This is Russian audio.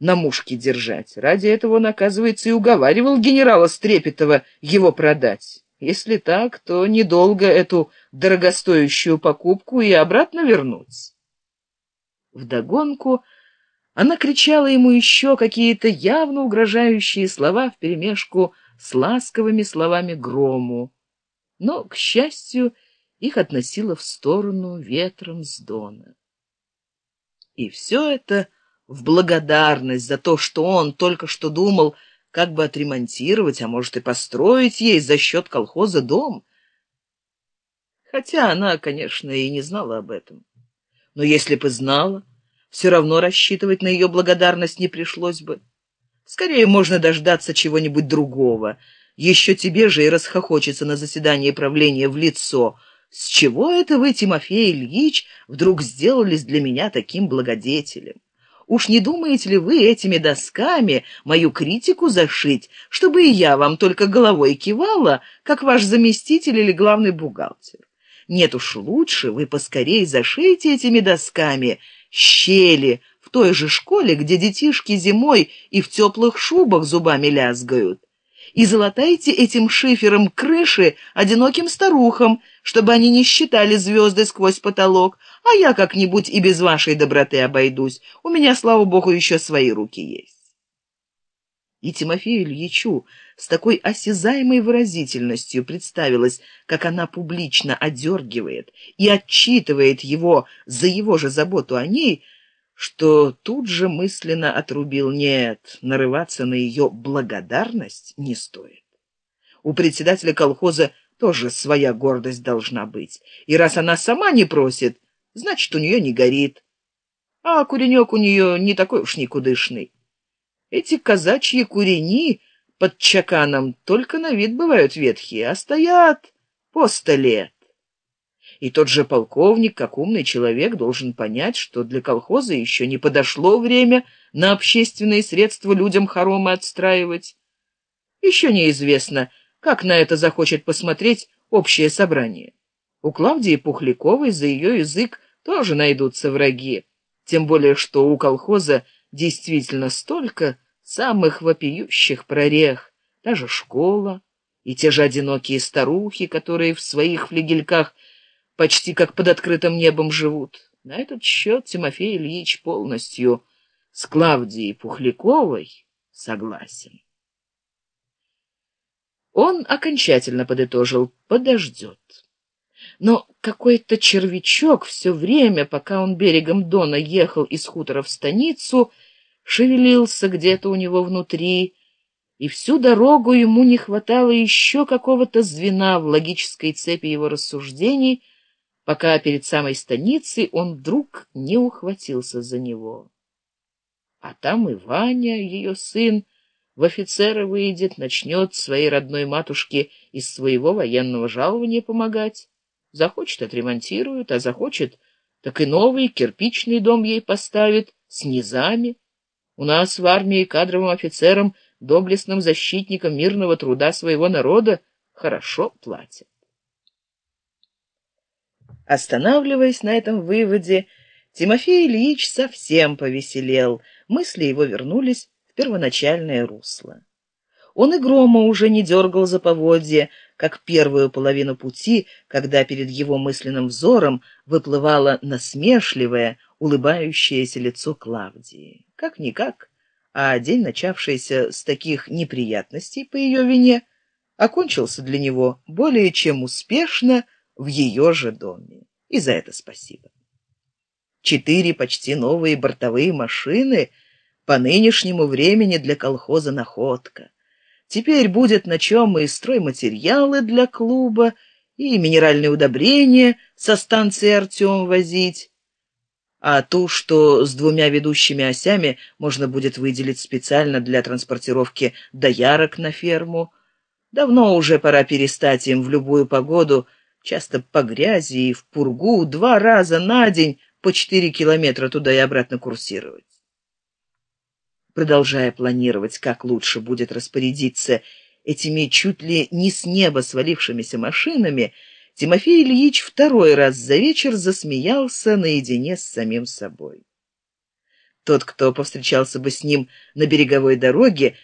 на мушке держать. Ради этого он, оказывается, и уговаривал генерала Стрепетова его продать. Если так, то недолго эту дорогостоящую покупку и обратно вернуть. Вдогонку она кричала ему еще какие-то явно угрожающие слова вперемешку с ласковыми словами грому. Но, к счастью, их относило в сторону ветром с дона. И все это в благодарность за то, что он только что думал, как бы отремонтировать, а может и построить ей за счет колхоза дом. Хотя она, конечно, и не знала об этом. Но если бы знала, все равно рассчитывать на ее благодарность не пришлось бы. Скорее можно дождаться чего-нибудь другого. Еще тебе же и расхохочется на заседании правления в лицо. С чего это вы, Тимофей Ильич, вдруг сделались для меня таким благодетелем? Уж не думаете ли вы этими досками мою критику зашить, чтобы и я вам только головой кивала, как ваш заместитель или главный бухгалтер? Нет уж лучше, вы поскорей зашейте этими досками щели в той же школе, где детишки зимой и в теплых шубах зубами лязгают. И золотайте этим шифером крыши одиноким старухам, чтобы они не считали звезды сквозь потолок, а я как-нибудь и без вашей доброты обойдусь. У меня, слава богу, еще свои руки есть. И Тимофею Ильичу с такой осязаемой выразительностью представилось, как она публично одергивает и отчитывает его за его же заботу о ней, что тут же мысленно отрубил «нет, нарываться на ее благодарность не стоит». У председателя колхоза тоже своя гордость должна быть, и раз она сама не просит, значит, у нее не горит. А куренек у нее не такой уж никудышный. Эти казачьи курени под чаканом только на вид бывают ветхие, а стоят по сто лет. И тот же полковник, как умный человек, должен понять, что для колхоза еще не подошло время на общественные средства людям хоромы отстраивать. Еще неизвестно, как на это захочет посмотреть общее собрание. У Клавдии Пухляковой за ее язык тоже найдутся враги, тем более что у колхоза действительно столько самых вопиющих прорех, даже школа и те же одинокие старухи, которые в своих флигельках почти как под открытым небом живут. На этот счет Тимофей Ильич полностью с Клавдией Пухляковой согласен. Он окончательно подытожил «подождет». Но какой-то червячок все время, пока он берегом Дона ехал из хутора в станицу, шевелился где-то у него внутри, и всю дорогу ему не хватало еще какого-то звена в логической цепи его рассуждений, пока перед самой станицей он вдруг не ухватился за него. А там и Ваня, ее сын, в офицеры выйдет, начнет своей родной матушке из своего военного жалования помогать. Захочет — отремонтирует, а захочет — так и новый кирпичный дом ей поставит с низами. У нас в армии кадровым офицерам, доблестным защитникам мирного труда своего народа хорошо платят. Останавливаясь на этом выводе, Тимофей Ильич совсем повеселел, мысли его вернулись в первоначальное русло. Он и грома уже не дергал за поводья, как первую половину пути, когда перед его мысленным взором выплывало насмешливое, улыбающееся лицо Клавдии. Как-никак, а день, начавшийся с таких неприятностей по ее вине, окончился для него более чем успешно в ее же доме. И за это спасибо. Четыре почти новые бортовые машины по нынешнему времени для колхоза находка. Теперь будет на чем и стройматериалы для клуба, и минеральные удобрения со станции Артем возить. А ту, что с двумя ведущими осями, можно будет выделить специально для транспортировки доярок на ферму. Давно уже пора перестать им в любую погоду, часто по грязи и в пургу, два раза на день по четыре километра туда и обратно курсировать продолжая планировать, как лучше будет распорядиться этими чуть ли не с неба свалившимися машинами, Тимофей Ильич второй раз за вечер засмеялся наедине с самим собой. Тот, кто повстречался бы с ним на береговой дороге,